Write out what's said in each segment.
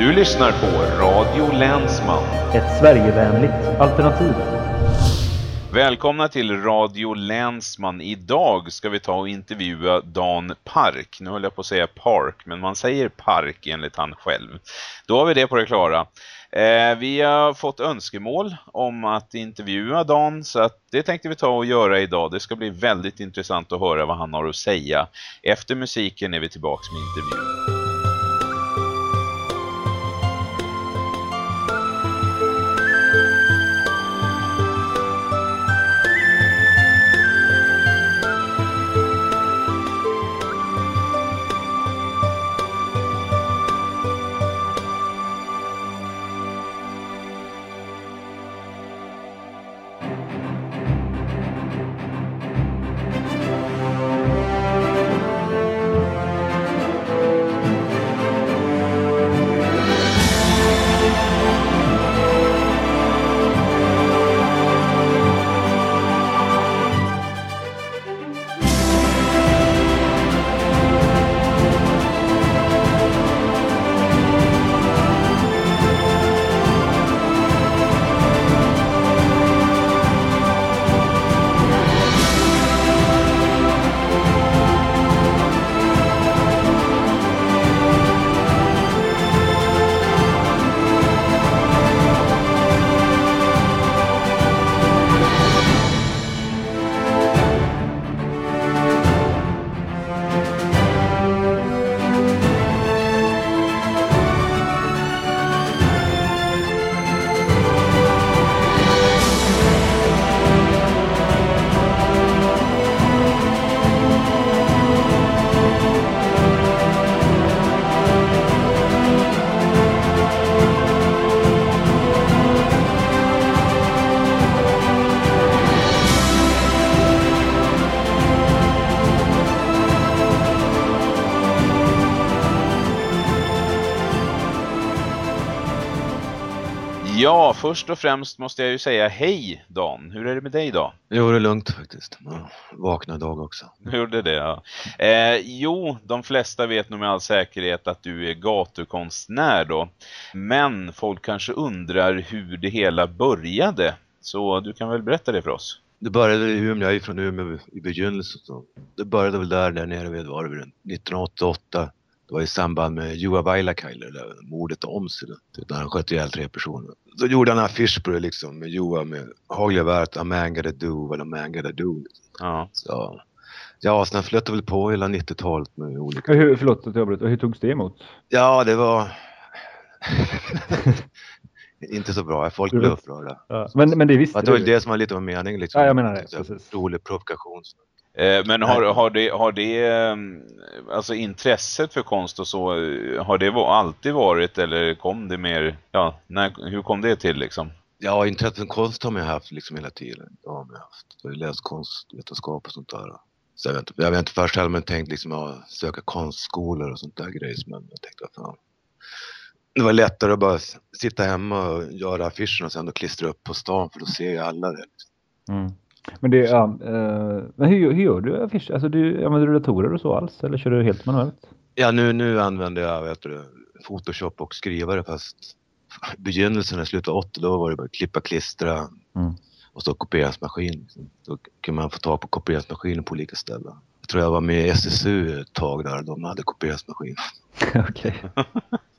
Du lyssnar på Radio Länsman. Ett Sverigevänligt alternativ. Välkomna till Radio Länsman. Idag ska vi ta och intervjua Dan Park. Nu höll jag på att säga Park, men man säger Park enligt han själv. Då har vi det på det klara. Eh, vi har fått önskemål om att intervjua Dan så att det tänkte vi ta och göra idag. Det ska bli väldigt intressant att höra vad han har att säga. Efter musiken är vi tillbaka med intervjun. Först och främst måste jag ju säga hej Dan. Hur är det med dig idag? Jo, det är lugnt faktiskt. Vakna idag också. Hur gjorde det, ja. Eh, jo, de flesta vet nog med all säkerhet att du är gatukonstnär då. Men folk kanske undrar hur det hela började. Så du kan väl berätta det för oss? Det började i Umeå, jag är från Umeå i begynnelsen. Det började väl där, där nere vid, var det 1988 det var i samband med Juha Vailakainen, mordet om sig. Där han sköt ihjäl tre personer. Då gjorde han en affisch på det liksom med Juha med hagelgeväret A man gotta do what a man gotta do. Ja. Så, ja, sen flöt väl på hela 90-talet med olika... Hur, förlåt att jag avbryter. Hur togs det emot? Ja, det var... inte så bra. Folk blev upprörda. Ja. Men, men det visste du? Det var det som var lite av meningen. Liksom. Ja, jag menar det. Precis. Rolig provokation. Eh, men har, har, det, har det, ehm, alltså intresset för konst och så, eh, har det alltid varit eller kom det mer, ja, när, hur kom det till liksom? Ja, intresset för konst har man haft liksom hela tiden. Det har man haft. Jag har läst konstvetenskap och sånt där. Så jag vet inte, jag vet inte först heller men tänkt liksom att söka konstskolor och sånt där grejs. Men jag tänkte, fan. Det var lättare att bara sitta hemma och göra affischerna och sen och klistra upp på stan för då ser ju alla det. Liksom. Mm. Men det, ja, eh, men hur, hur gör du affischer? Alltså du, använder du datorer och så alls? Eller kör du helt manuellt? Ja, nu, nu använder jag vet du, Photoshop och skrivare fast begynnelsen, i slutet av 80 då var det bara klippa, klistra mm. och så kopieringsmaskin. Då kan man få tag på kopieringsmaskiner på olika ställen. Jag tror jag var med i SSU ett tag där de hade kopieringsmaskin. Okej.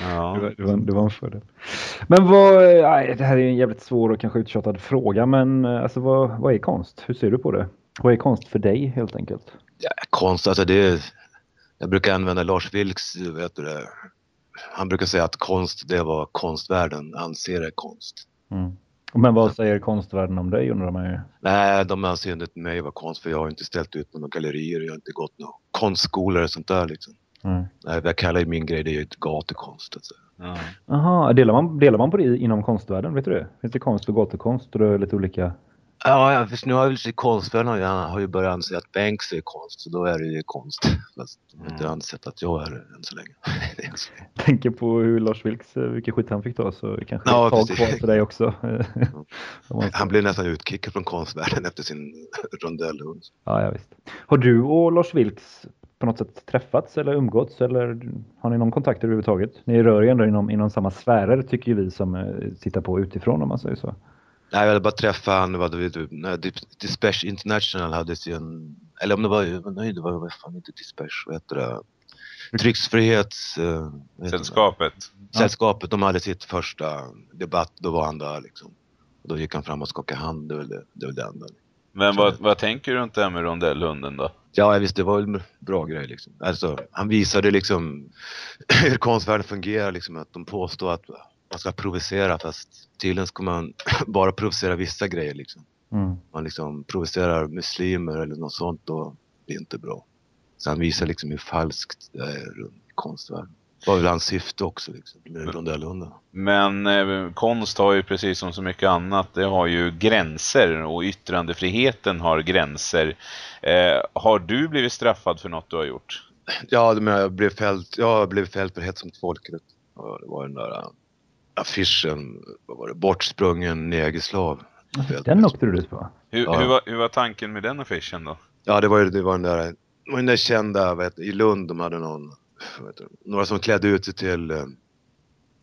Ja. Det, var, det, var, det var en fördel. Men vad, nej, det här är en jävligt svår och kanske uttjatad fråga, men eh, alltså, vad, vad är konst? Hur ser du på det? Vad är konst för dig helt enkelt? Ja, konst, alltså det är, jag brukar använda Lars Vilks, vet du det, han brukar säga att konst det är vad konstvärlden anser är konst. Mm. Men vad säger konstvärlden om dig undrar man ju? Nej, de anser inte mig vara konst för jag har inte ställt ut några gallerier, jag har inte gått några konstskolor och sånt där liksom. Mm. Jag kallar min grej det är gatukonst. Alltså. Jaha, delar man, delar man på det inom konstvärlden? Vet du det? Finns det konst och gatukonst och det är lite olika? Ja, för nu har ju konstvärlden jag har ju börjat anse att Banks är konst, så då är det ju konst. Fast de har inte mm. ansett att jag är det än så länge. Tänker på hur Lars Vilks, eh, vilken skit han fick då, så kanske ja, ett tag kvar för dig också. han blev nästan utkickad från konstvärlden efter sin rondellhund. Ja, ja, visst. Har du och Lars Vilks på något sätt träffats eller umgåtts eller har ni någon kontakt överhuvudtaget? Ni rör ju ändå inom, inom samma sfärer tycker vi som eh, tittar på utifrån om man säger så. Nej, jag hade bara träffat han, vad vet du, Dispatch International hade sin, eller om det var, nej det var vad fan inte Dispatch, vad heter det? Tryckfrihets... Uh, Sällskapet. Sällskapet, de hade sitt första debatt, då var han där liksom. Då gick han fram och skakade hand, det var det, det, var det enda. Men vad, vad tänker du runt det här med rondellhunden då? Ja, visst, det var en bra grej liksom. Alltså, han visade liksom hur konstvärlden fungerar liksom, att de påstår att man ska provocera fast tydligen ska man bara provocera vissa grejer liksom. Mm. Man liksom provocerar muslimer eller något sånt då det inte bra. Så han visar liksom hur falskt det är runt konstvärlden. Det var väl hans syfte också liksom, med rondellhundarna. Men eh, konst har ju precis som så mycket annat, det har ju gränser och yttrandefriheten har gränser. Eh, har du blivit straffad för något du har gjort? Ja, men jag blev fälld, jag blev fälld för hets mot folkrätt. Det var den där äh, affischen, vad var det, bortsprungen negerslav. Den åkte du ut på? Hur, ja. hur, var, hur var tanken med den affischen då? Ja, det var, det var den där, den där kända, vet, i Lund, de hade någon några som klädde ut sig till... Eh,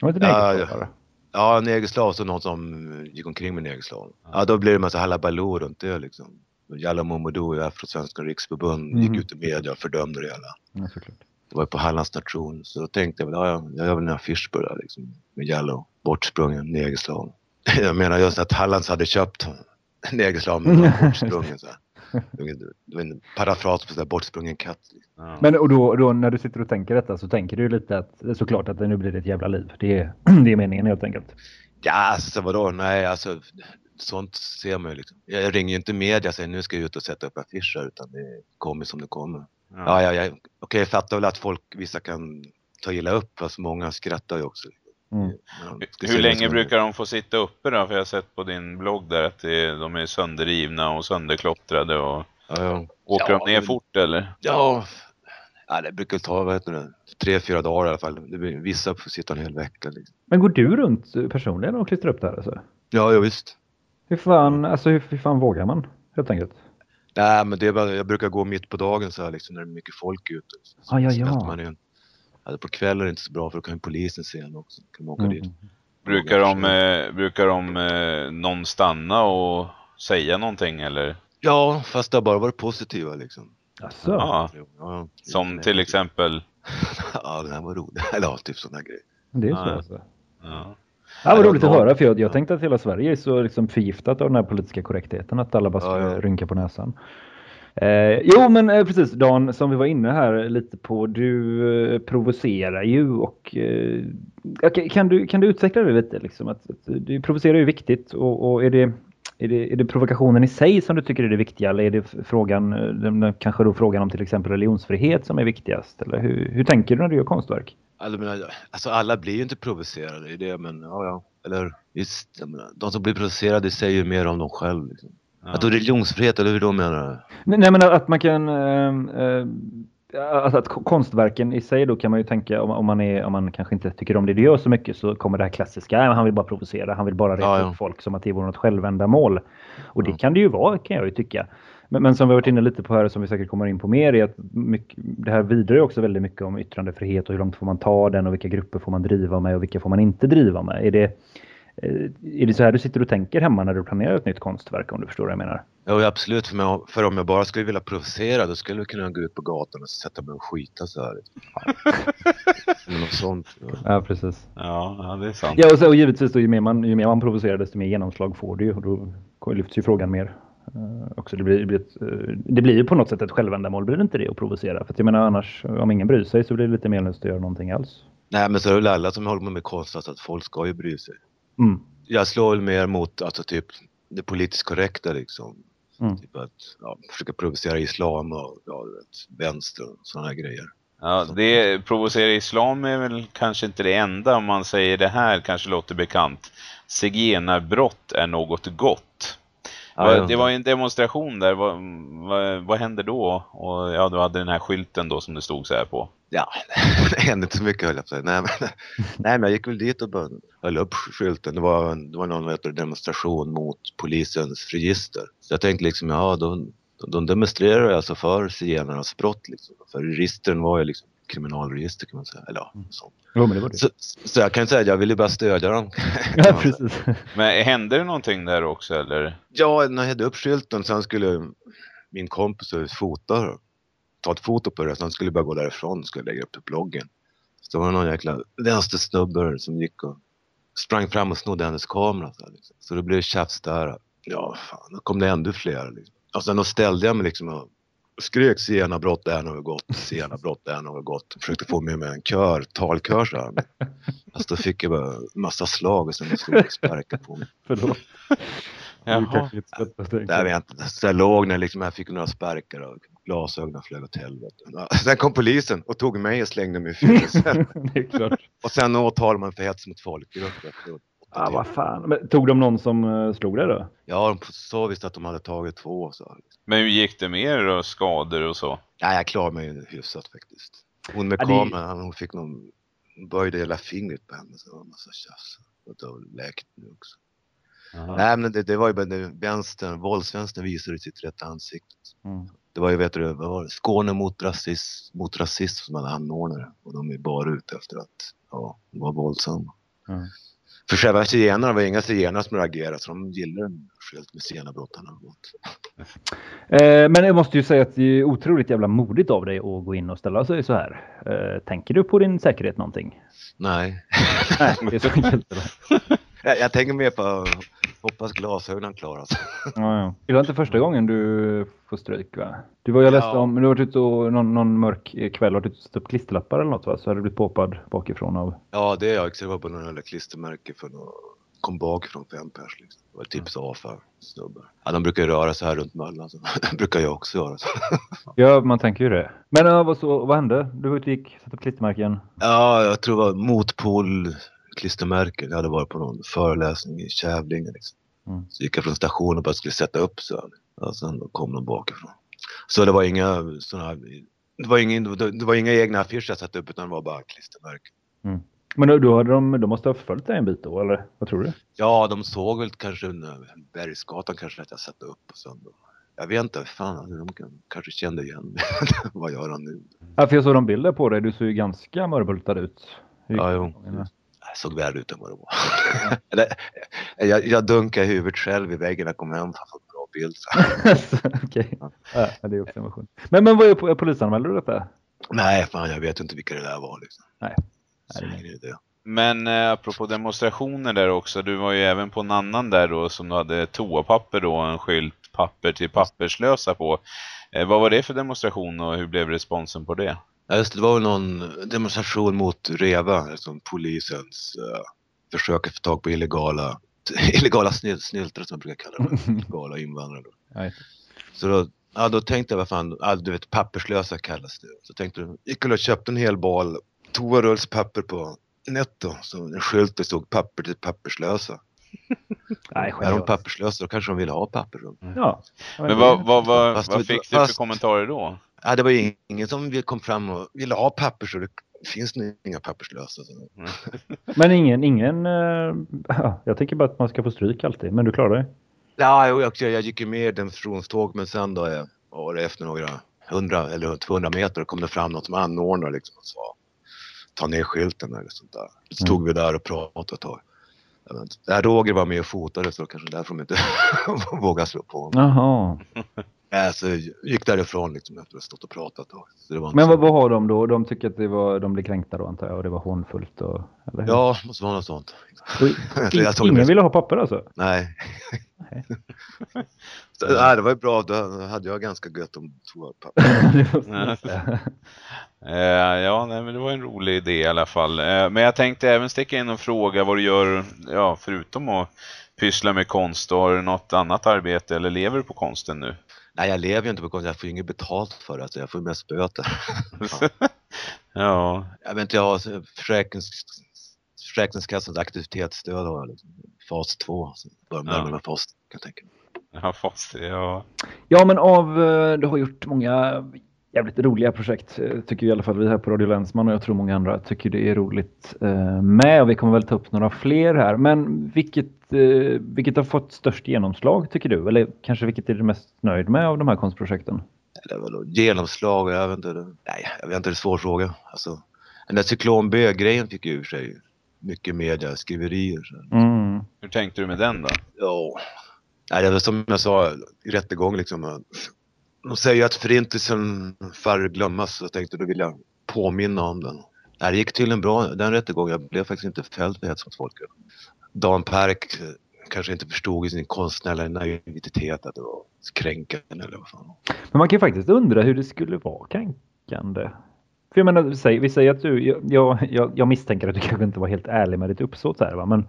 var det negerslav? Ja, ja, negerslav så någon som gick omkring med negerslav. Ja. ja, då blev det en massa halabaloo runt det liksom. Jalla Momodou i Afrosvenska riksförbund mm. gick ut i media och fördömde det hela. Ja, såklart. Det var på Hallands nation. Så då tänkte jag, ja, jag gör väl en affisch på det där liksom. Med Jallow, bortsprungen negerslav. Jag menar just att Hallands hade köpt negerslav med bortsprungen så här. Det var en parafras på en bortsprungen katt. Ja. Men och då, då, när du sitter och tänker detta så tänker du lite att såklart att det nu blir ett jävla liv. Det är, det är meningen helt enkelt. Ja, alltså vadå? Nej, alltså sånt ser man ju liksom. Jag ringer ju inte media och säger nu ska jag ut och sätta upp affischer utan det kommer som det kommer. Ja, ja, ja. Okej, okay, jag fattar väl att folk, vissa kan ta illa upp fast många skrattar ju också. Mm. Hur länge brukar de få sitta uppe då? För jag har sett på din blogg där att det, de är sönderrivna och sönderklottrade och ja, ja. åker ja, de ner fort eller? Ja, ja det brukar ta vad heter det, tre, fyra dagar i alla fall. Vissa får sitta en hel vecka. Liksom. Men går du runt personligen och klistrar upp det här alltså? Ja, ja visst. Hur fan, alltså, hur, hur fan vågar man helt enkelt? Nej, men det är bara, jag brukar gå mitt på dagen så här liksom när det är mycket folk ute. Så ah, ja, ja. Man in. Alltså på kvällen är det inte så bra för då kan ju polisen se en också. Kan man åka mm. dit. Brukar de, eh, brukar de eh, någon stanna och säga någonting eller? Ja, fast det har bara varit positiva liksom. Asså? Ja. ja. Som till exempel? ja, den här var rolig. Eller ja, typ sådana grejer. Det är så ja. alltså? Ja. Ja, vad roligt att höra för jag, jag tänkte att hela Sverige är så liksom förgiftat av den här politiska korrektheten att alla bara ska ja, ja. rynka på näsan. Eh, jo, men eh, precis Dan, som vi var inne här lite på, du eh, provocerar ju och eh, kan, du, kan du utveckla det lite? Liksom, att, att du provocerar ju viktigt och, och är, det, är, det, är det provokationen i sig som du tycker är det viktiga eller är det frågan, eh, den, kanske då frågan om till exempel religionsfrihet som är viktigast? Eller hur, hur tänker du när du gör konstverk? Alltså, alltså alla blir ju inte provocerade i det, men ja, ja. Eller just, de som blir provocerade säger ju mer om dem själv. Liksom. Ja. Att då religionsfrihet, eller hur då menar du? Nej, men att man kan... Äh, äh, alltså att konstverken i sig då kan man ju tänka om, om, man är, om man kanske inte tycker om det du gör så mycket så kommer det här klassiska, han vill bara provocera, han vill bara reta ja, ja. upp folk som att det vore något självändamål. Och det kan det ju vara kan jag ju tycka. Men, men som vi har varit inne lite på här som vi säkert kommer in på mer är att mycket, det här vidare också väldigt mycket om yttrandefrihet och hur långt får man ta den och vilka grupper får man driva med och vilka får man inte driva med. Är det, är det så här du sitter och tänker hemma när du planerar ett nytt konstverk om du förstår vad jag menar? Ja absolut, för, mig, för om jag bara skulle vilja provocera då skulle jag kunna gå ut på gatan och sätta mig och skita så här. Eller något sånt. Ja, precis. Ja, ja, det är sant. Ja, och, så, och givetvis då, ju, mer man, ju mer man provocerar desto mer genomslag får du ju och då lyfts ju frågan mer. Uh, också det, blir, det, blir ett, uh, det blir ju på något sätt ett självändamål, blir det inte det att provocera? För att jag menar annars, om ingen bryr sig så blir det lite meningslöst att göra någonting alls. Nej men så är det väl alla som håller med konst, alltså att folk ska ju bry sig. Mm. Jag slår väl mer mot alltså, typ det politiskt korrekta liksom. Mm. Typ att ja, försöka provocera islam och ja, vet, vänster och sådana här grejer. Ja, det provocera islam är väl kanske inte det enda om man säger det här kanske låter bekant. Zigenarbrott är något gott. Ja, det var en demonstration där. Vad, vad, vad hände då? Och ja, du hade den här skylten då som det stod så här på. Ja, det hände inte så mycket höll jag på nej, men, nej, men jag gick väl dit och bara höll upp skylten. Det var, det var någon vet, demonstration mot polisens register. Så jag tänkte liksom, ja då de demonstrerade alltså för zigenarnas brott liksom. För registren var ju liksom kriminalregister kan man säga. Eller ja, mm. så. Jo, men det var det. Så, så jag kan säga att jag ville bara stödja dem. ja, precis. Men hände det någonting där också eller? Ja, när jag hade upp skylten sen skulle min kompis fota ta ett foto på det. Sen skulle jag bara gå därifrån och skulle lägga upp det på bloggen. Så det var någon jäkla vänstersnubbe som gick och sprang fram och snodde hennes kamera. Så, liksom. så det blev tjafs där. Ja, fan, då kom det ännu fler. Liksom. Och sen då ställde jag mig liksom och skrek zigenarbrott är något gott, zigenarbrott är något gott. Försökte få med mig en kör, talkör så här. Alltså då fick jag bara massa slag och sen stod och sparkade på mig. Förlåt. Jaha. Där vet jag inte. Så jag låg när liksom, jag fick några sparkar och glasögonen flög åt helvete. Sen kom polisen och tog mig och slängde mig i fängelset. och sen åtalade man för hets mot folkgrupp. Ja, vad fan. Men, tog de någon som uh, slog dig då? Ja, de sa visst att de hade tagit två. Så. Men hur gick det med er då? Skador och så? Ja, jag klarade mig hyfsat faktiskt. Hon med ja, kameran, hon fick någon, böjde hela fingret på henne. Så det var en massa tjafs. Och det har läkt nu också. Aha. Nej, men det, det, var ju bara det, vänstern, våldsvänstern visade sitt rätta ansikte. Mm. Det var ju, vet du, var det? Skåne mot rasism, mot rasism som hade anordnare. Och de är bara ute efter att ja, vara våldsamma. Mm. För själva zigenarna var inga zigenare som reagerade så de gillade en skylt med zigenarbrottarna. Eh, men jag måste ju säga att det är otroligt jävla modigt av dig att gå in och ställa sig så här. Eh, tänker du på din säkerhet någonting? Nej. Nej, det är så enkelt. jag, jag tänker mer på Hoppas glasögonen klaras. Ja, ja. Det var inte första gången du får stryk va? Du var jag läste ja. om, du har varit ute och någon, någon mörk kväll har du satt upp klisterlappar eller något va? Så hade du blivit påpad bakifrån av... Ja det är jag, det var på några klistermärke för något kom bakifrån fem pers liksom. Det var tips av för snubbar. Ja, de brukar ju röra sig här runt Möllan så det brukar jag också göra. Så. ja, man tänker ju det. Men ja, vad, så, vad hände? Du var ute och gick, satte upp klistermärken? Ja, jag tror det var motpol klistermärken. Jag hade varit på någon föreläsning i Kävlinge. Liksom. Mm. Så gick jag från stationen och bara skulle sätta upp så. Och sen kom de bakifrån. Så det var inga sådana det var, ingen, det var inga egna affischer jag satte upp utan det var bara klistermärken. Mm. Men då hade de, de måste ha följt dig en bit då eller vad tror du? Ja, de såg väl kanske Bergsgatan kanske att jag satte upp och sen då. Jag vet inte, fan, de kanske kände igen vad gör han nu? Ja, för jag såg de bilder på dig, du såg ju ganska mörbultad ut. Ja, jo såg värre ut än vad det var. jag, jag dunkade huvudet själv i väggen när jag kom hem för att få en bra bild. Okej, okay. ja, det är. Men, men vad är polisanmälde du detta? Nej, fan jag vet inte vilka det där var. Liksom. Nej. Nej det. Men eh, apropå demonstrationer där också, du var ju även på en annan där då som du hade toapapper då, en skylt papper till papperslösa på. Eh, vad var det för demonstration och hur blev responsen på det? Ja, just det, det var väl någon demonstration mot REVA, alltså polisens uh, försök att få tag på illegala, illegala snil, snyltare som jag brukar kalla dem, illegala invandrare. Då. Så då, ja, då tänkte jag, vad fan, ja, du vet papperslösa kallas det. Så tänkte jag, gick och köpte en hel bal toarullspapper på Netto, så en skylt det stod papper till papperslösa. Nej, är de papperslösa då kanske de vill ha papper. Ja. Men vad, vad, vad, vad fick du för kommentarer då? Ja, det var ingen som kom fram och ville ha papper så det finns nu inga papperslösa. Mm. men ingen, ingen äh, jag tänker bara att man ska få stryk alltid, men du klarar dig? Ja, jag, jag gick ju med i demonstrationståg men sen då jag, var det efter några hundra eller 200 meter kom det fram något som anordnade liksom och sa ta ner skylten eller sånt där. Så stod mm. vi där och pratade ett tag. Ja, Roger var med och fotade så kanske därför de inte vågade slå på Jaha. Alltså, gick därifrån liksom efter att ha stått och pratat. Då. Men vad, vad, har de då? De tycker att det var, de blev kränkta då antar jag och det var hånfullt och, eller hur? Ja, måste vara något sånt. ingen med... ville ha papper alltså? Nej. nej. Så, nej, det var ju bra. Då hade jag ganska gött om toapapper. Eh, ja, nej, men det var en rolig idé i alla fall. Eh, men jag tänkte även sticka in och fråga vad du gör, ja, förutom att pyssla med konst. Har du något annat arbete eller lever du på konsten nu? Nej, jag lever ju inte på konst. Jag får ju inget betalt för det. Alltså. Jag får mest böter. ja. Jag vet inte, jag har försäkrings, Försäkringskassans aktivitetsstöd har jag liksom. Fas 2. Så börjar ja. med fas, kan jag tänka mig. Ja, fast ja. Ja, men av, eh, du har gjort många jävligt roliga projekt eh, tycker i alla fall vi här på Radio Länsman och jag tror många andra tycker det är roligt eh, med och vi kommer väl ta upp några fler här. Men vilket, vilket har fått störst genomslag tycker du? Eller kanske vilket är du mest nöjd med av de här konstprojekten? Eller vadå, genomslag? Jag vet inte. Nej, jag vet inte. Det är en svår fråga. Alltså, den där cyklon B-grejen fick ju ur sig mycket media, skriverier. Mm. Hur tänkte du med den då? Ja, nej, det var som jag sa i rättegång liksom. De säger att förintelsen får glömmas så jag tänkte då vill jag påminna om den. Nej, det gick tydligen bra den rättegången. Jag blev faktiskt inte fälld för hets mot folkgrupp. Dan Park kanske inte förstod i sin konstnärliga naivitet att det var kränkande eller vad fan. Men man kan ju faktiskt undra hur det skulle vara kränkande. För jag menar, vi säger att du, jag, jag, jag misstänker att du kanske inte var helt ärlig med ditt uppsåt här va? Men,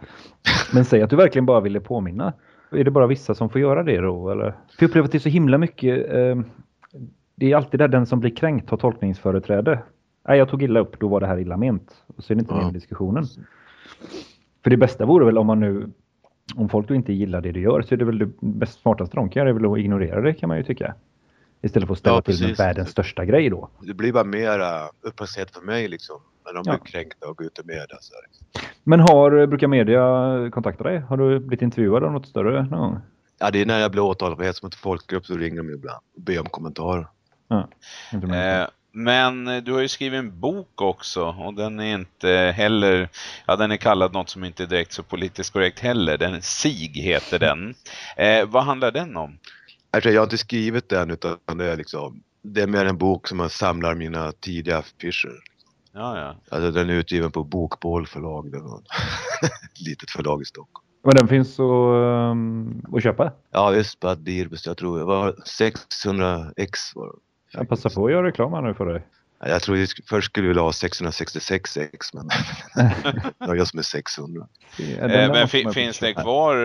men säg att du verkligen bara ville påminna. Är det bara vissa som får göra det då? Eller? För jag upplever att det är så himla mycket, eh, det är alltid där den som blir kränkt har tolkningsföreträde. Nej, jag tog illa upp, då var det här illa ment. Och så är det inte ja. med i diskussionen. För det bästa vore väl om man nu, om folk då inte gillar det du gör så är det väl det bäst smartaste de kan göra, är väl att ignorera det kan man ju tycka. Istället för att ställa ja, till med världens största grej då. Det blir bara mera uppmärksamhet för mig liksom. När de blir kränkta och går ut i media. Så Men har, brukar media kontakta dig? Har du blivit intervjuad av något större någon gång? Ja, det är när jag blir åtalad för hets mot folkgrupp så ringer de ibland och ber om kommentarer. Ja, eh, men du har ju skrivit en bok också och den är inte heller, ja den är kallad något som inte är direkt så politiskt korrekt heller. Den SIG heter den. Eh, vad handlar den om? Alltså, jag har inte skrivit den utan det är liksom, det är mer en bok som man samlar mina tidiga affischer. Ja, ja. Alltså den är utgiven på Bokbål förlag. Det var ett litet förlag i Stockholm. Men den finns att, um, att köpa? Ja visst, på Adirbus. Jag tror det var 600 ex var det. Jag passar på att göra reklam här nu för dig. Jag tror att först skulle vi ha 666 ex men nöja oss med 600. Eh, men finns det kvar,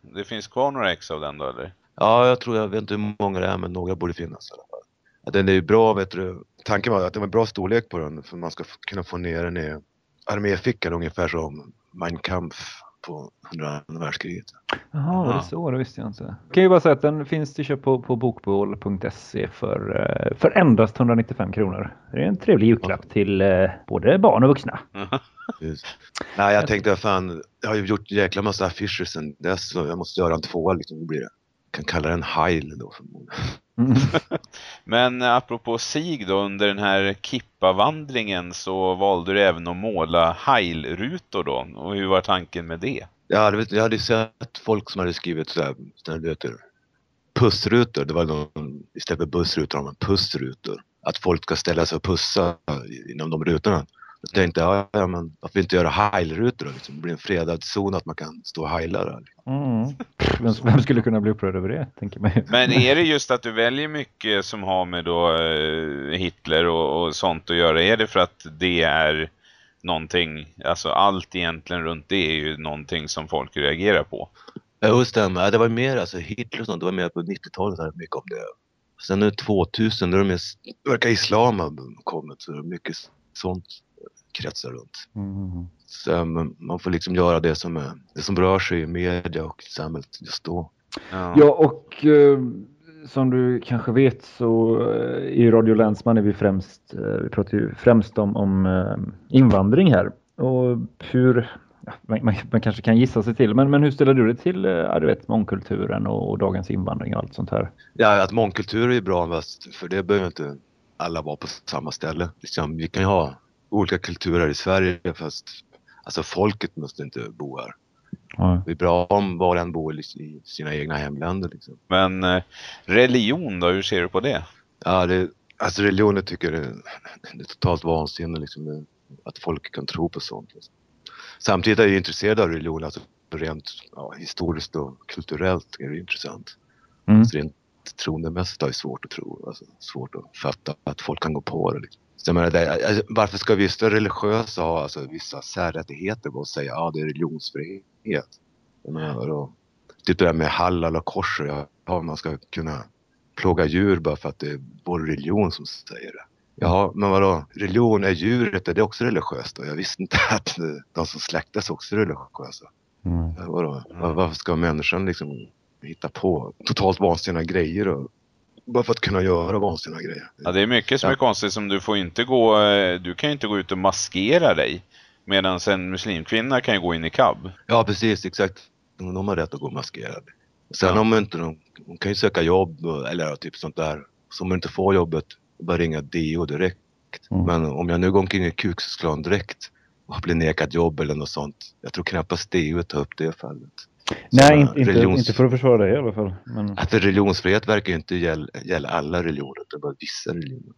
det finns kvar några ex av den då eller? Ja, jag tror, jag vet inte hur många det är men några borde finnas i alla fall. Den är ju bra, vet du. Tanken var att det var bra storlek på den för man ska kunna få ner den i arméfickan ungefär som Mein Kampf på andra världskriget. Jaha, var det så? Det visste jag inte. Jag kan ju bara säga att den finns till köp på, på bokbål.se för, eh, för endast 195 kronor. Det är en trevlig julklapp ja. till eh, både barn och vuxna. Just. Nej, jag tänkte fan, jag har ju gjort jäkla massa affischer sen dess så jag måste göra en tvåa liksom. Blir det kan kalla den heil då förmodligen. Mm. Men apropå SIG då, under den här Kippa-vandringen så valde du även att måla heilrutor då. Och hur var tanken med det? Ja, jag hade sett folk som hade skrivit så här, du vet, pussrutor. Det var någon, istället för bussrutor har man pussrutor. Att folk ska ställa sig och pussa inom de rutorna. Jag tänkte, ja, ja men varför inte göra heilrutor då? Liksom? Det blir en fredad zon att man kan stå och heila där. Mm. Vem, vem, skulle kunna bli upprörd över det, tänker man Men är det just att du väljer mycket som har med då eh, Hitler och, och, sånt att göra? Är det för att det är någonting, alltså allt egentligen runt det är ju någonting som folk reagerar på? Jo, stämmer. Det var mer, alltså Hitler och sånt, det var mer på 90-talet mycket om det. Sen nu 2000, då är det mest, verkar islam ha kommit, så det är mycket sånt kretsar runt. Mm. Så man får liksom göra det som, är, det som rör sig i media och samhället just då. Ja, ja och eh, som du kanske vet så eh, i Radio Länsman är vi främst, eh, vi pratar ju främst om, om eh, invandring här. Och hur, ja, man, man, man, kanske kan gissa sig till, men, men hur ställer du dig till ja, du vet, mångkulturen och, och dagens invandring och allt sånt här? Ja, att mångkultur är bra, för det behöver inte alla vara på samma ställe. Liksom, vi kan ju ha olika kulturer i Sverige fast alltså folket måste inte bo här. Det är bra om var en bor i sina egna hemländer. Liksom. Men eh, religion då, hur ser du på det? Ja, det, alltså religionen tycker det, det är totalt vansinne liksom, att folk kan tro på sånt. Liksom. Samtidigt är jag intresserad av religion, alltså rent ja, historiskt och kulturellt är det intressant. Mm. Så rent troendemässigt är svårt att tro, alltså, svårt att fatta att folk kan gå på det. Liksom. Så menar, det, varför ska vissa religiösa ha alltså, vissa särrättigheter och säga att ah, det är religionsfrihet? Jag menar, då, typ det där med halal och kosher, ja, man ska kunna plåga djur bara för att det är vår religion som säger det. Ja, men vadå? Religion är djuret, är det också religiöst då? Jag visste inte att de som släktas också är religiösa. Mm. Vadå? Varför ska människan liksom hitta på totalt vansinniga grejer och bara för att kunna göra vansinniga grejer. Ja, det är mycket som är konstigt som du får inte gå, eh, du kan ju inte gå ut och maskera dig. Medan en muslimkvinna kan ju gå in i cab. Ja, precis, exakt. De har rätt att gå maskerade. Sen ja. om inte de, de kan ju söka jobb eller typ sånt där. Så om de inte får jobbet, bara ringa DO direkt. Mm. Men om jag nu går omkring i kuksklan direkt och blir nekad jobb eller något sånt. Jag tror knappast DO tar upp det fallet. Nej, inte, religions... inte för att försvara dig i alla fall. Men... Att religionsfrihet verkar ju inte gälla, gälla alla religioner, det är bara vissa religioner.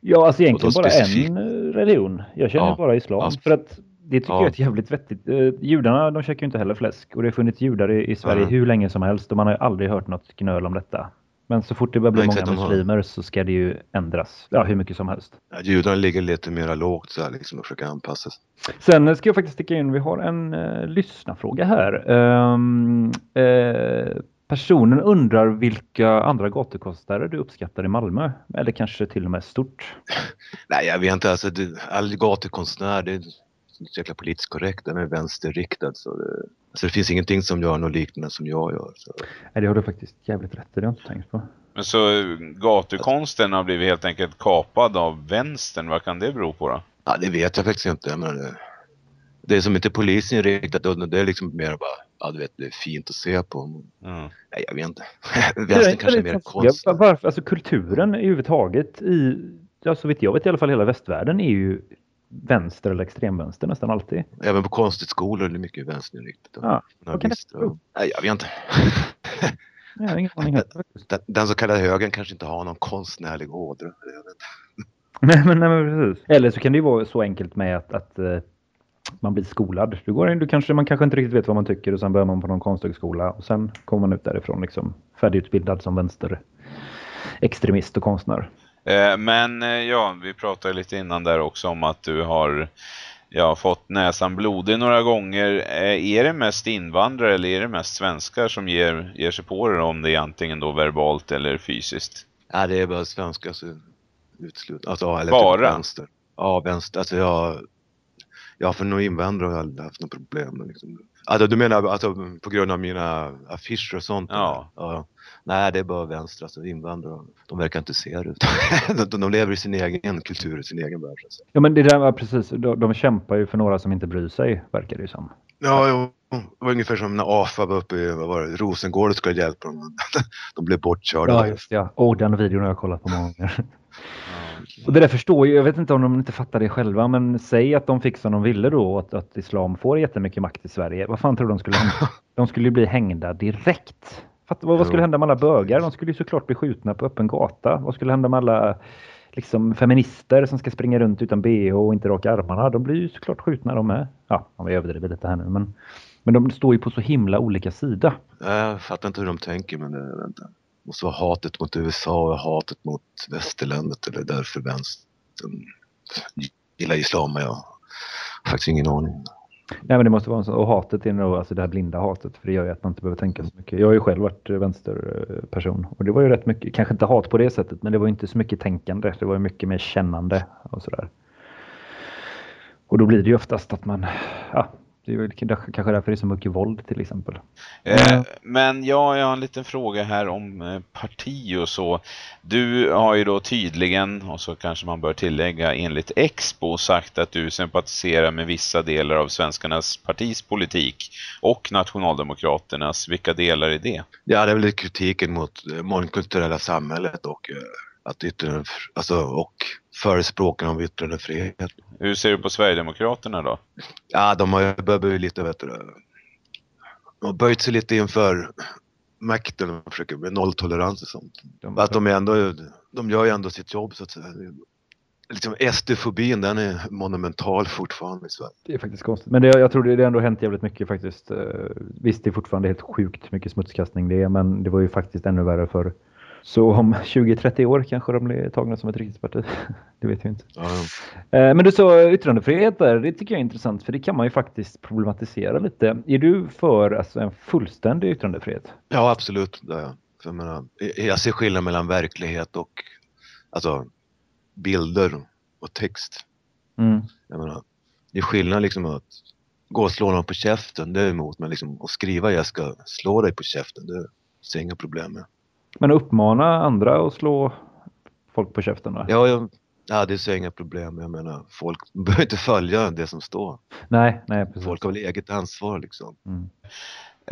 Ja, alltså egentligen bara en eh, religion. Jag känner ja, bara islam. Alltså, för att det tycker ja. jag är ett jävligt vettigt. Uh, judarna, de käkar ju inte heller fläsk. Och det har funnits judar i, i Sverige mm. hur länge som helst och man har aldrig hört något gnöl om detta. Men så fort det börjar bli många muslimer har... så ska det ju ändras. Ja, hur mycket som helst. Ja, judarna ligger lite mer lågt så här liksom och försöker anpassa sig. Sen ska jag faktiskt sticka in, vi har en uh, lyssnarfråga här. Um, uh, personen undrar vilka andra gatukonstnärer du uppskattar i Malmö? Eller kanske till och med stort? Nej, jag vet inte. Alltså, det, all gatukonstnär, det är så jäkla politiskt korrekt. Den är vänsterriktad. Så det, alltså det finns ingenting som gör något liknande som jag gör. Så. Nej, det har du faktiskt jävligt rätt i. Det har jag inte tänkt på. Men så gatukonsten har blivit helt enkelt kapad av vänstern. Vad kan det bero på då? Ja, det vet jag faktiskt inte. Men det, är som inte polisen inriktat. Det är liksom mer bara, ja du vet, det är fint att se på. Mm. Nej, jag vet inte. Vänstern kanske är mer konst. Varför, alltså kulturen överhuvudtaget i, ja, så vitt jag vet i alla fall hela västvärlden är ju vänster eller extremvänster nästan alltid. Även på konstskolor är det mycket vänsterinriktat. Ja, vad kan det och... Nej, jag vet inte. jag har ingen aning den, den så kallade högern kanske inte har någon konstnärlig ådra. nej, men, nej, men precis. Eller så kan det ju vara så enkelt med att, att uh, man blir skolad. Du går in, du kanske, man kanske inte riktigt vet vad man tycker och sen börjar man på någon konsthögskola och sen kommer man ut därifrån liksom färdigutbildad som vänster extremist och konstnär. Eh, men eh, ja, vi pratade lite innan där också om att du har ja, fått näsan blodig några gånger. Eh, är det mest invandrare eller är det mest svenskar som ger, ger sig på det om det är antingen då verbalt eller fysiskt? Ja, det är bara svenskar som utslut. Alltså, eller typ Bara? vänster. Ja, vänster. Alltså jag, jag för några invandrare har jag aldrig haft några problem. Liksom. Alltså, du menar alltså, på grund av mina affischer och sånt? Ja. ja. Nej, det är bara vänster, alltså invandrare. De verkar inte se det. de, de lever i sin egen kultur, i sin egen värld. Alltså. Ja, men det där var precis. De, de kämpar ju för några som inte bryr sig, verkar det som. Ja, jo. Det var ungefär som när AFA var uppe i vad var det, Rosengård och skulle hjälpa dem. de blev bortkörda. Ja, just det. Ja. Oh, den videon har jag kollat på många gånger. Och det där förstår jag, jag vet inte om de inte fattar det själva, men säg att de fick som de ville då, att, att islam får jättemycket makt i Sverige. Vad fan tror du de skulle hända? De skulle bli hängda direkt. Fatt, vad, vad, skulle hända med alla bögar? De skulle ju såklart bli skjutna på öppen gata. Vad skulle hända med alla liksom, feminister som ska springa runt utan bh och inte raka armarna? De blir ju såklart skjutna de med. Ja, vi överdriver lite här nu, men, men de står ju på så himla olika sida. Jag fattar inte hur de tänker, men det, vänta måste vara hatet mot USA och hatet mot västerlandet eller därför vänstern gillar islam. Men jag har faktiskt ingen aning. Nej men det måste vara en sån, och hatet är nog alltså det här blinda hatet för det gör ju att man inte behöver tänka så mycket. Jag har ju själv varit vänsterperson och det var ju rätt mycket, kanske inte hat på det sättet men det var inte så mycket tänkande. Det var ju mycket mer kännande och sådär. Och då blir det ju oftast att man, ja, det är väl kanske därför det är så mycket våld till exempel. Eh, men ja, jag har en liten fråga här om eh, parti och så. Du har ju då tydligen, och så kanske man bör tillägga enligt Expo, sagt att du sympatiserar med vissa delar av svenskarnas partis politik och nationaldemokraternas. Vilka delar är det? Ja, det är väl kritiken mot det mångkulturella samhället och eh, att yttrande, alltså, och förespråkarna av yttrandefrihet. Hur ser du på Sverigedemokraterna då? Ja, de har ju börjat bli lite, vet du, de har böjt sig lite inför makten och försöker med nolltolerans och sånt. De, att de, är ändå, de gör ju ändå sitt jobb så att säga. Liksom SD-fobin den är monumental fortfarande i Sverige. Det är faktiskt konstigt. Men det, jag tror det, det ändå hänt jävligt mycket faktiskt. Eh, visst, det är fortfarande helt sjukt mycket smutskastning det är, men det var ju faktiskt ännu värre för så om 20-30 år kanske de blir tagna som ett riktigt parti. Det vet jag inte. Eh, men du sa yttrandefrihet där. Det tycker jag är intressant för det kan man ju faktiskt problematisera lite. Är du för alltså, en fullständig yttrandefrihet? Ja, absolut. Jag, menar, jag ser skillnad mellan verklighet och alltså, bilder och text. Mm. Jag menar, det är skillnad liksom att gå och slå någon på käften, det är emot. Men liksom, att skriva jag ska slå dig på käften, det ser jag inga problem med. Men uppmana andra att slå folk på käften då? Ja, jag, ja det är inga problem. Jag menar, folk behöver inte följa det som står. Nej, nej precis. Folk har väl eget ansvar liksom. Mm.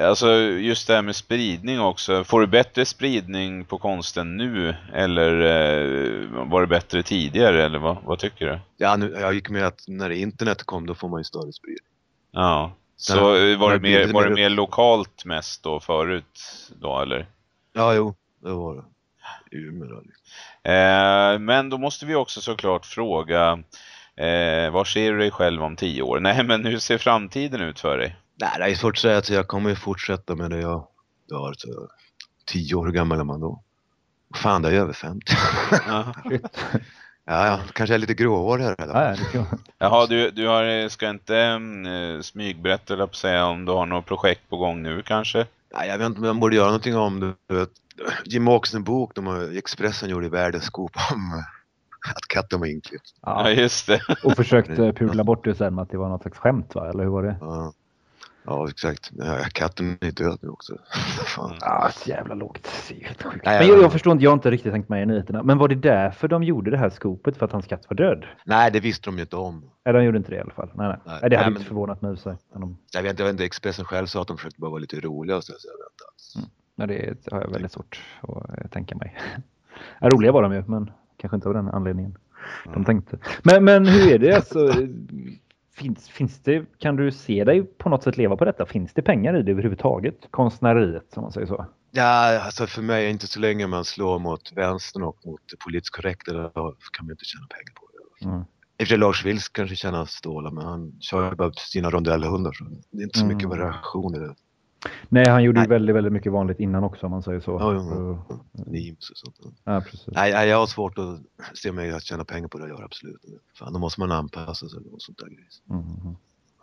Alltså just det här med spridning också. Får du bättre spridning på konsten nu eller eh, var det bättre tidigare eller vad, vad tycker du? Ja, nu, jag gick med att när internet kom då får man ju större spridning. Ja, så var det, mer, var det mer lokalt mest då förut då eller? Ja, jo, det var det. Umeå liksom. eh, Men då måste vi också såklart fråga eh, Var ser du dig själv om tio år? Nej, men hur ser framtiden ut för dig? Nej, det är svårt att säga att jag kommer fortsätta med det jag. Så tio år, hur gammal är man då? Fan, det är över 50. ja, ja, kanske är lite gråhårig Ja, ja, Jaha, du, du har, ska inte äh, smygberätta eller säga om du har något projekt på gång nu kanske? Nej, jag vet inte, man borde göra någonting om det. Jim Åkesson bok, de har, Expressen gjorde världens scoop om att katten var inklippt. Ja, just det. Och försökte pula bort det sen med att det var något slags skämt va, eller hur var det? Ja. Ja, exakt. Ja, katten är död nu också. Fan. Ah, så jävla lågt. Nej, men jag, jag, förstår inte, jag har inte riktigt tänkt med i nyheterna. Men var det därför de gjorde det här skopet? För att hans katt var död? Nej, det visste de ju inte om. Nej, de gjorde inte det i alla fall. Nej, nej. nej. nej det hade nej, inte förvånat mig. Så, de... jag, vet, jag vet inte, Expressen själv sa att de försökte bara vara lite roliga. Och så, så jag vet mm. ja, det har jag väldigt svårt att eh, tänka mig. Ja, roliga var de ju, men kanske inte av den anledningen. De mm. tänkte. Men, men hur är det? Alltså, Finns, finns det, kan du se dig på något sätt leva på detta? Finns det pengar i det överhuvudtaget? Konstnäreriet, som man säger så. Ja, alltså för mig, inte så länge man slår mot vänstern och mot det politiskt korrekta, kan man inte tjäna pengar på det. Mm. I och för sig Lars Vilks kanske tjänar stålar, men han kör ju bara sina rondellhundar. Så det är inte så mycket mm. variation i det. Nej, han gjorde ju väldigt, väldigt mycket vanligt innan också om man säger så. Ja, ja, ja. Memes och sånt. Ja, precis. Nej, jag har svårt att se mig att tjäna pengar på det, jag gör absolut Fan, då måste man anpassa sig och sånt där grejs. Mm. mm.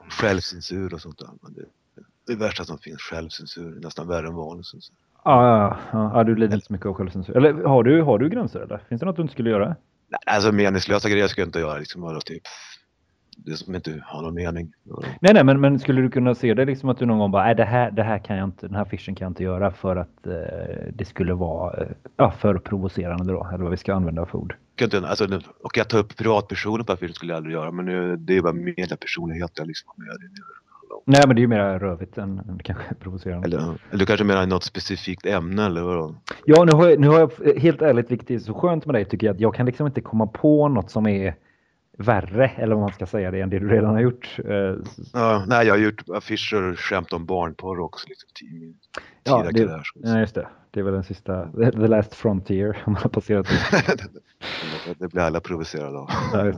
Självcensur och sånt där. Men det, det är värsta som finns, självcensur, nästan värre än vanlig censur. Ja, ja, ja. ja du lider inte så mycket av självcensur. Eller har du, har du gränser eller? Finns det något du inte skulle göra? Nej, alltså meningslösa grejer skulle jag inte göra. Liksom, typ det som inte har någon mening. Nej, nej, men, men skulle du kunna se det liksom att du någon gång bara, nej, det här, det här kan jag inte, den här fischen kan jag inte göra för att eh, det skulle vara eh, ja, för provocerande då, eller vad vi ska använda för ord. Alltså, och jag tar upp privatpersoner på affischen skulle jag aldrig göra, men det är bara mediepersonligheter liksom. Nej, men det är ju mer rövigt än, än kanske provocerande. Eller, eller du kanske menar något specifikt ämne eller vadå? Ja, nu har, jag, nu har jag helt ärligt, vilket är så skönt med dig tycker jag, att jag kan liksom inte komma på något som är värre, eller vad man ska säga det, än det du redan har gjort. Eh, ja, nej, jag har gjort affischer och skämt om barnporr också. Liksom, tio, ja, det, ja, just det. Det är väl den sista, the last frontier, om man har passerat det. det blir alla provocerade av. Ja.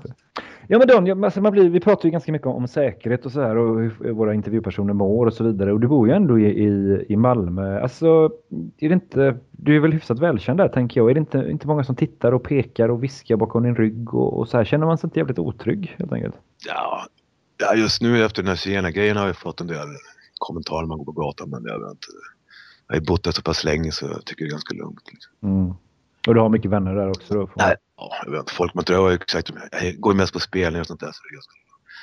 Ja men Don, alltså man blir, vi pratar ju ganska mycket om, säkerhet och så här och hur våra intervjupersoner mår och så vidare. Och du bor ju ändå i, i, i Malmö. Alltså, är det inte, du är väl hyfsat välkänd där tänker jag. Är det inte, inte många som tittar och pekar och viskar bakom din rygg och, och så här? Känner man sig inte jävligt otrygg helt enkelt? Ja, ja just nu efter den här sena grejen har jag fått en del kommentarer när man går på gatan men jag vet inte. Jag har bott där så pass länge så jag tycker det är ganska lugnt. Liksom. Mm. Och du har mycket vänner där också då? Nej, ja, jag vet inte. Folk man tror jag exakt. Jag går mest på spelningar och sånt där. Så det är ganska...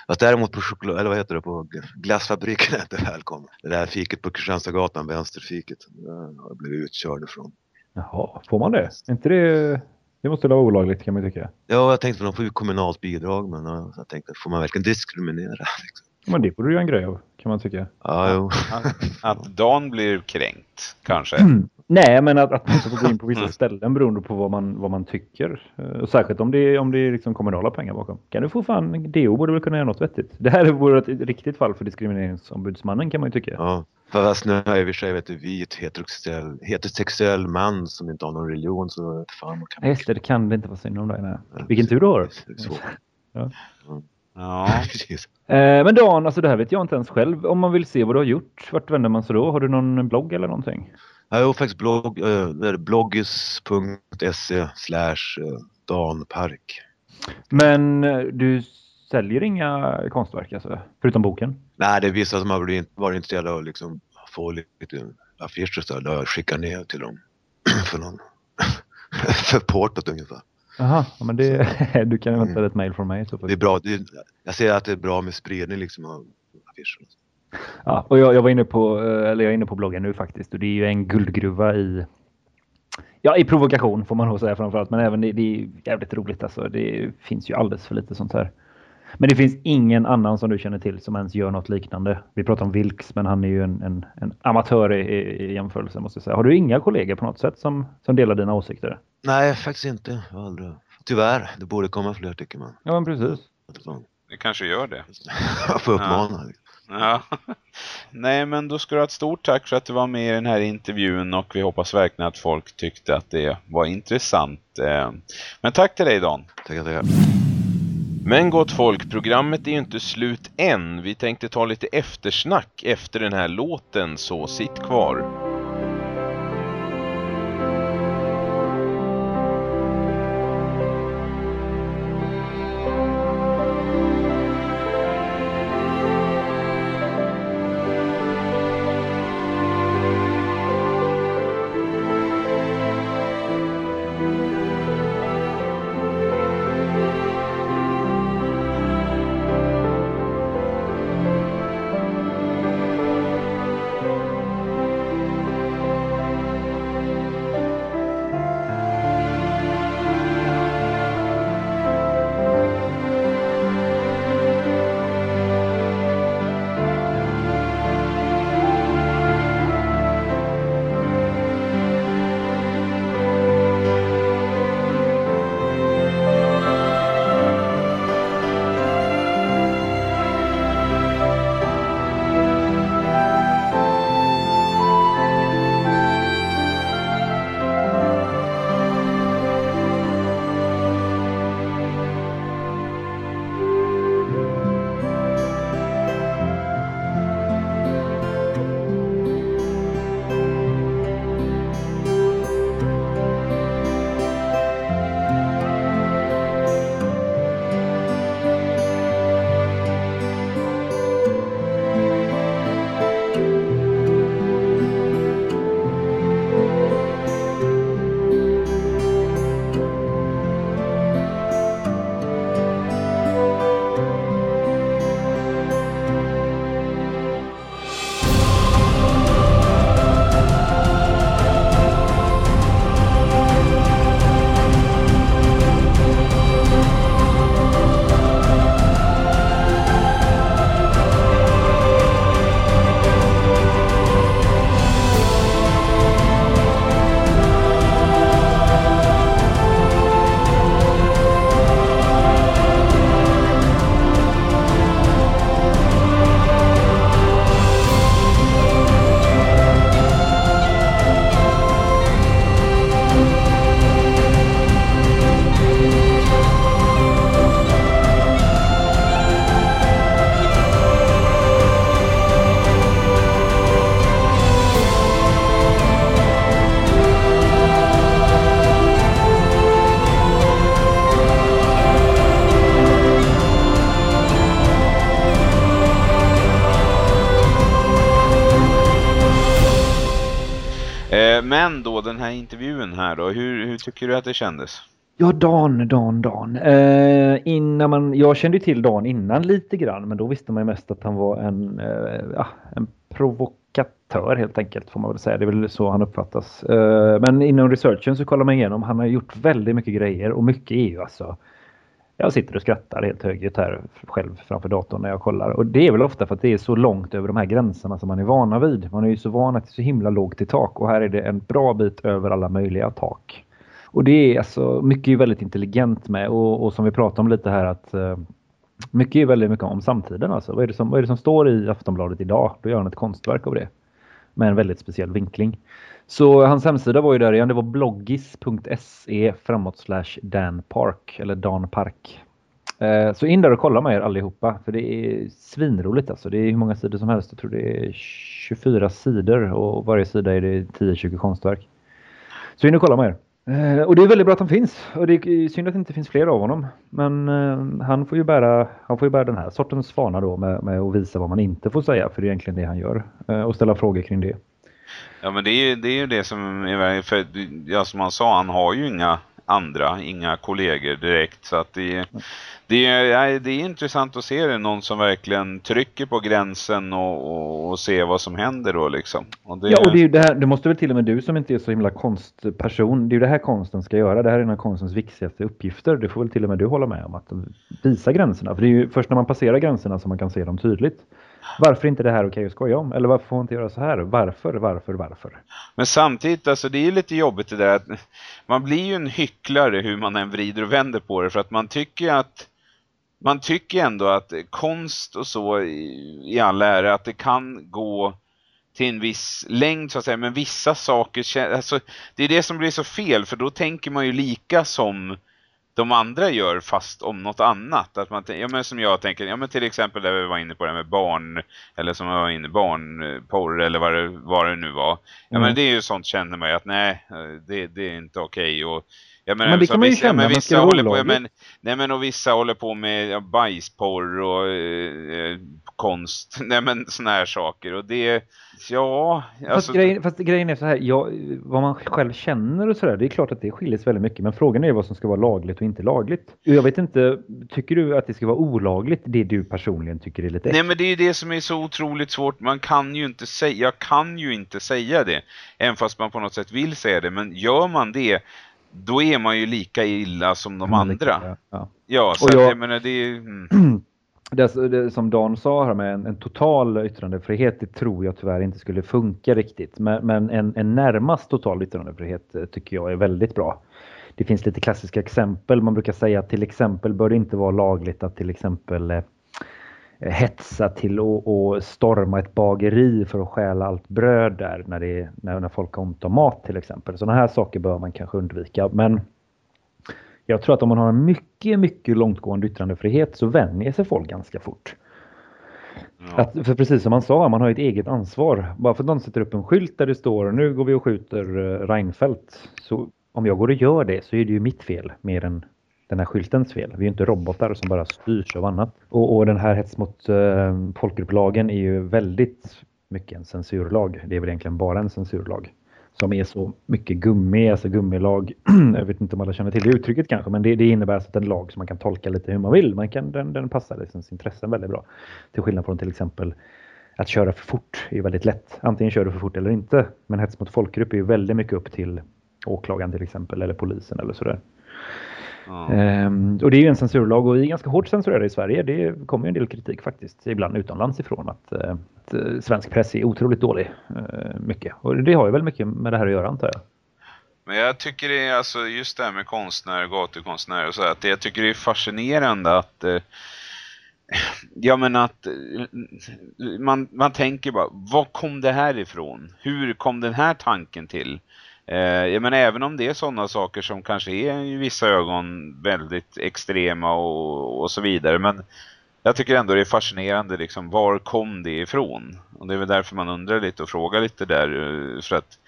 Fast däremot på choklad, eller vad heter det, på glassfabriken är jag inte välkommen. Det där fiket på Kristianstadsgatan, vänsterfiket, har jag blivit utkörd ifrån. Jaha, får man det? inte det, det måste vara olagligt kan man tycka. Ja, jag tänkte att de får ju kommunalt bidrag, men jag tänkte, får man verkligen diskriminera? Liksom. Men det borde du göra en grej av, kan man tycka. Ja, jo. Att, att Dan blir kränkt, kanske. Nej, men att, att man inte får gå in på vissa ställen beroende på vad man, vad man tycker. Eh, och särskilt om det är, om det är liksom kommunala pengar bakom. Kan du få fan, DO borde väl kunna göra något vettigt. Det här vore ett riktigt fall för diskrimineringsombudsmannen kan man ju tycka. Ja, fast nu är vi sig vet du, vi ett heterosexuell, heterosexuell man som inte har någon religion så fan kan man... Just det, det kan det inte vara synd om dig. Nej. Vilken tur du har. Ja. Ja. Precis. Eh, men Dan, alltså det här vet jag inte ens själv. Om man vill se vad du har gjort, vart vänder man sig då? Har du någon blogg eller någonting? Jag har faktiskt blogg, äh, bloggis.se slash eh, danpark. Men eh, du säljer inga konstverk alltså? Förutom boken? Nej, det är vissa som har varit intresserade av att liksom få lite affischer så där. Jag skickar ner till dem för någon för portot ungefär. Jaha, men det, du kan vänta mm. ett mail från mig. Så det är bra. Det, jag ser att det är bra med spridning liksom av affischer. Ja, och jag, jag, var inne på, eh, eller jag är inne på bloggen nu faktiskt och det är ju en guldgruva i Ja, i provokation får man nog säga framförallt. Men även det, det är jävligt roligt alltså. Det finns ju alldeles för lite sånt här. Men det finns ingen annan som du känner till som ens gör något liknande. Vi pratar om Vilks, men han är ju en, en, en amatör i, i, jämförelse måste jag säga. Har du inga kollegor på något sätt som, som delar dina åsikter? Nej, faktiskt inte. aldrig. Tyvärr, det borde komma fler tycker man. Ja, men precis. Det kanske gör det. Jag får uppmana. Ja. Ja. Nej, men då ska du ha ett stort tack för att du var med i den här intervjun och vi hoppas verkligen att folk tyckte att det var intressant. Eh, men tack till dig Dan. Tackar, tackar. Men gott folk, programmet är ju inte slut än. Vi tänkte ta lite eftersnack efter den här låten, så sitt kvar. Här då, hur, hur tycker du att det kändes? Ja, Dan, Dan, Dan. Eh, innan man, jag kände till Dan innan lite grann, men då visste man ju mest att han var en, eh, ah, en provokatör helt enkelt, får man väl säga. Det är väl så han uppfattas. Eh, men inom researchen så kollar man igenom, han har gjort väldigt mycket grejer och mycket är ju alltså jag sitter och skrattar helt högljutt här själv framför datorn när jag kollar. Och det är väl ofta för att det är så långt över de här gränserna som man är vana vid. Man är ju så van att det är så himla lågt i tak och här är det en bra bit över alla möjliga tak. Och det är alltså mycket är väldigt intelligent med och, och som vi pratade om lite här att uh, mycket är väldigt mycket om samtiden. Alltså. Vad, är det som, vad är det som står i Aftonbladet idag? Då gör han ett konstverk av det. Med en väldigt speciell vinkling. Så hans hemsida var ju där igen. Det var bloggis.se framåt slash Dan Park eller Dan Park. Eh, så in där och kolla med er allihopa för det är svinroligt alltså. Det är hur många sidor som helst. Jag tror det är 24 sidor och varje sida är det 10-20 konstverk. Så in och kolla med er. Eh, och det är väldigt bra att han finns. Och det är synd att det inte finns fler av honom. Men eh, han får ju bära, han får ju bära den här sortens fana då med, med att visa vad man inte får säga. För det är egentligen det han gör. och ställa frågor kring det. Ja men det är ju det, är ju det som är för ja, som han sa, han har ju inga andra, inga kollegor direkt. Så att det, det, är, det är intressant att se det, någon som verkligen trycker på gränsen och, och, och se vad som händer då liksom. Och det... Ja, och det, är det, här, det måste väl till och med du som inte är så himla konstperson, det är ju det här konsten ska göra, det här är en av konstens viktigaste uppgifter. Det får väl till och med du hålla med om, att visa gränserna. För det är ju först när man passerar gränserna som man kan se dem tydligt. Varför är inte det här okej okay att skoja om? Eller varför får man inte göra så här? Varför, varför, varför? Men samtidigt, alltså det är lite jobbigt det där att man blir ju en hycklare hur man än vrider och vänder på det för att man tycker att man tycker ändå att konst och så i, i all ära att det kan gå till en viss längd så att säga, men vissa saker, alltså, det är det som blir så fel för då tänker man ju lika som de andra gör fast om något annat. Att man, ja, men som jag tänker, ja men till exempel där vi var inne på det med barn, eller som jag var inne barnporr eller vad det, vad det nu var. Ja mm. men det är ju sånt känner man ju att nej, det, det är inte okej okay. och Ja, men, men det kan man ju känna, ja, men vissa håller på, ja, men, nej men och vissa håller på med ja, bajsporr och eh, konst, nej men såna här saker och det, ja. Fast, alltså, grejen, fast grejen är så här, ja, vad man själv känner och sådär, det är klart att det skiljer sig väldigt mycket, men frågan är vad som ska vara lagligt och inte lagligt. Jag vet inte, tycker du att det ska vara olagligt, det du personligen tycker är lite Nej men det är ju det som är så otroligt svårt, man kan ju inte säga, jag kan ju inte säga det, även fast man på något sätt vill säga det, men gör man det då är man ju lika illa som de andra. Lika, ja. ja, så och jag, jag menar det är... Mm. Det, det, som Dan sa här med en, en, total yttrandefrihet, det tror jag tyvärr inte skulle funka riktigt. Men, men en, en närmast total yttrandefrihet eh, tycker jag är väldigt bra. Det finns lite klassiska exempel. Man brukar säga att till exempel bör det inte vara lagligt att till exempel eh, hetsa till att storma ett bageri för att stjäla allt bröd där när, det är, när, folk har ont om mat till exempel. Sådana här saker bör man kanske undvika. Men jag tror att om man har en mycket, mycket långtgående yttrandefrihet så vänjer sig folk ganska fort. Ja. Att, för precis som man sa, man har ett eget ansvar. Bara för att någon sätter upp en skylt där det står nu går vi och skjuter uh, Reinfeldt. Så om jag går och gör det så är det ju mitt fel mer än den här skyltens fel. Vi är ju inte robotar som bara styrs av annat. Och, och den här hets mot eh, folkgrupplagen är ju väldigt mycket en censurlag. Det är väl egentligen bara en censurlag som är så mycket gummi, alltså gummilag. jag vet inte om alla känner till det uttrycket kanske, men det, det innebär alltså en lag som man kan tolka lite hur man vill. Man kan, den, den passar liksom intressen väldigt bra. Till skillnad från till exempel att köra för fort är väldigt lätt. Antingen kör du för fort eller inte. Men hets mot folkgrupp är ju väldigt mycket upp till åklagaren till exempel eller polisen eller sådär. Mm. och det är ju en censurlag och vi är ganska hårt censurerade i Sverige. Det kommer ju en del kritik faktiskt, ibland utomlands ifrån, att, uh, att uh, svensk press är otroligt dålig. Uh, mycket. Och det har ju väl mycket med det här att göra antar jag. Men jag tycker det är alltså just det här med konstnärer, gatukonstnärer och så att jag tycker det är fascinerande att Ja men att man, man tänker bara, var kom det här ifrån? Hur kom den här tanken till? Eh, menar även om det är sådana saker som kanske är i vissa ögon väldigt extrema och, och så vidare. Men jag tycker ändå det är fascinerande liksom, var kom det ifrån? Och det är väl därför man undrar lite och frågar lite där. Eh, för att,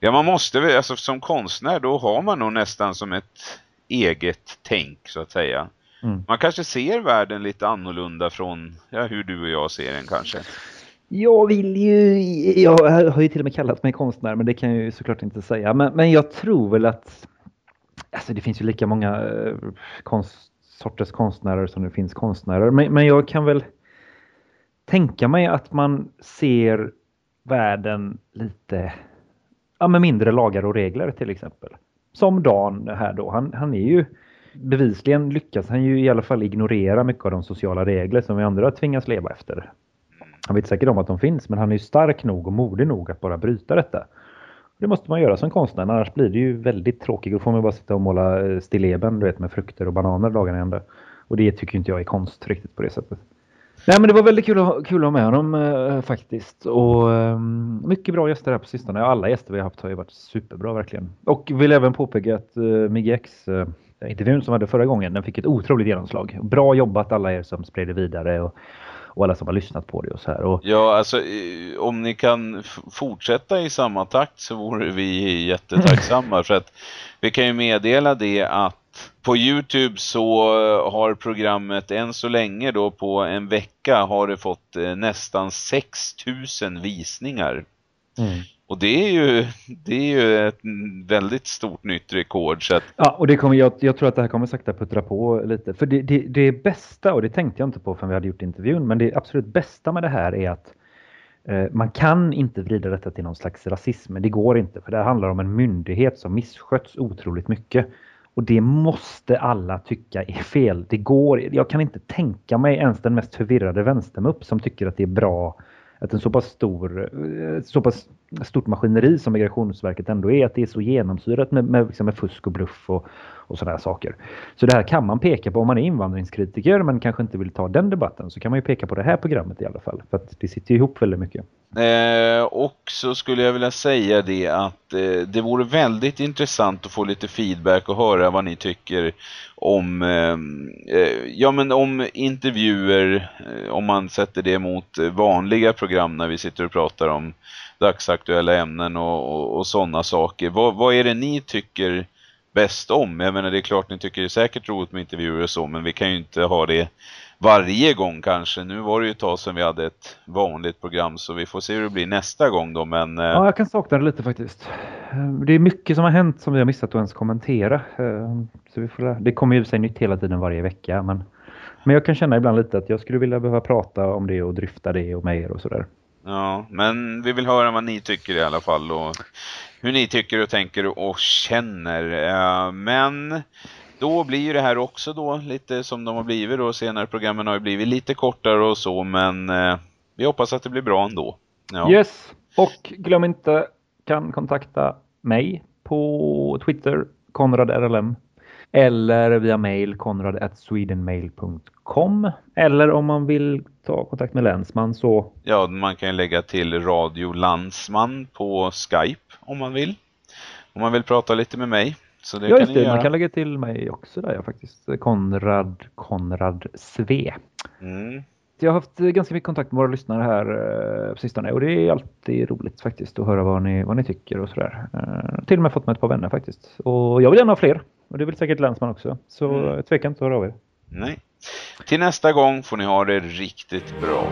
ja man måste alltså som konstnär då har man nog nästan som ett eget tänk så att säga. Mm. Man kanske ser världen lite annorlunda från ja, hur du och jag ser den kanske. Jag vill ju, jag har ju till och med kallat mig konstnär men det kan jag ju såklart inte säga. Men, men jag tror väl att, alltså det finns ju lika många eh, konst, sorters konstnärer som det finns konstnärer. Men, men jag kan väl tänka mig att man ser världen lite, ja med mindre lagar och regler till exempel. Som Dan här då, han, han är ju bevisligen lyckas han ju i alla fall ignorera mycket av de sociala regler som vi andra tvingas leva efter. Han vet säkert om att de finns men han är ju stark nog och modig nog att bara bryta detta. Det måste man göra som konstnär annars blir det ju väldigt tråkigt. Då får man bara sitta och måla eh, stilleben du vet, med frukter och bananer dagarna ända. Och det tycker inte jag är konst riktigt på det sättet. Nej men det var väldigt kul att, kul att ha med honom eh, faktiskt. Och eh, mycket bra gäster här på sistone. Alla gäster vi har haft har ju varit superbra verkligen. Och vill även påpeka att eh, Miggex eh, intervjun som vi hade förra gången den fick ett otroligt genomslag. Bra jobbat alla er som spred det vidare. Och, och alla som har lyssnat på det och så här. Och... Ja, alltså om ni kan fortsätta i samma takt så vore vi jättetacksamma för att vi kan ju meddela det att på Youtube så har programmet än så länge då på en vecka har det fått eh, nästan 6000 visningar. Mm. Och det är ju, det är ju ett väldigt stort nytt rekord. Så att... Ja, och det kommer, jag, jag tror att det här kommer sakta puttra på lite. För det, det, det bästa, och det tänkte jag inte på förrän vi hade gjort intervjun, men det absolut bästa med det här är att eh, man kan inte vrida detta till någon slags rasism. Det går inte, för det handlar om en myndighet som missköts otroligt mycket. Och det måste alla tycka är fel. Det går, jag kan inte tänka mig ens den mest förvirrade vänstermupp som tycker att det är bra att en så pass stor, eh, så pass stort maskineri som Migrationsverket ändå är, att det är så genomsyrat med, med, liksom med fusk och bluff och, och sådana saker. Så det här kan man peka på om man är invandringskritiker men kanske inte vill ta den debatten så kan man ju peka på det här programmet i alla fall. För att det sitter ihop väldigt mycket. Eh, och så skulle jag vilja säga det att eh, det vore väldigt intressant att få lite feedback och höra vad ni tycker om eh, eh ja men om intervjuer eh, om man sätter det mot vanliga program när vi sitter och pratar om dagsaktuella ämnen och, och, och sådana saker. Vad, vad är det ni tycker bäst om? Jag menar det är klart ni tycker det är säkert roligt med intervjuer och så men vi kan ju inte ha det varje gång kanske. Nu var det ju ett tag sedan vi hade ett vanligt program så vi får se hur det blir nästa gång då. Men, eh, ja, jag kan sakna det lite faktiskt. Eh, det är mycket som har hänt som vi har missat att ens kommentera. Eh, så vi får, det kommer ju sig nytt hela tiden varje vecka. Men, men jag kan känna ibland lite att jag skulle vilja behöva prata om det och dryfta det och med er och sådär. Ja, men vi vill höra vad ni tycker i alla fall och hur ni tycker och tänker och känner. Eh, men då blir ju det här också då lite som de har blivit då. Senare programmen har ju blivit lite kortare och så, men eh, vi hoppas att det blir bra ändå. Ja. Yes, och glöm inte kan kontakta mig på Twitter, KonradRLM eller via mail konrad.swedenmail.com eller om man vill ta kontakt med Länsman så... Ja, man kan lägga till Radio Landsman på Skype om man vill. Om man vill prata lite med mig. Så det ja, just det. Man kan lägga till mig också där jag faktiskt. Konrad, Konrad Sve. Mm. Jag har haft ganska mycket kontakt med våra lyssnare här eh, på sistone och det är alltid roligt faktiskt att höra vad ni, vad ni tycker och sådär. Eh, till och med fått med ett par vänner faktiskt. Och jag vill gärna ha fler. Och det vill säkert Länsman också. Så mm. tveka inte att höra av er. Nej. Till nästa gång får ni ha det riktigt bra.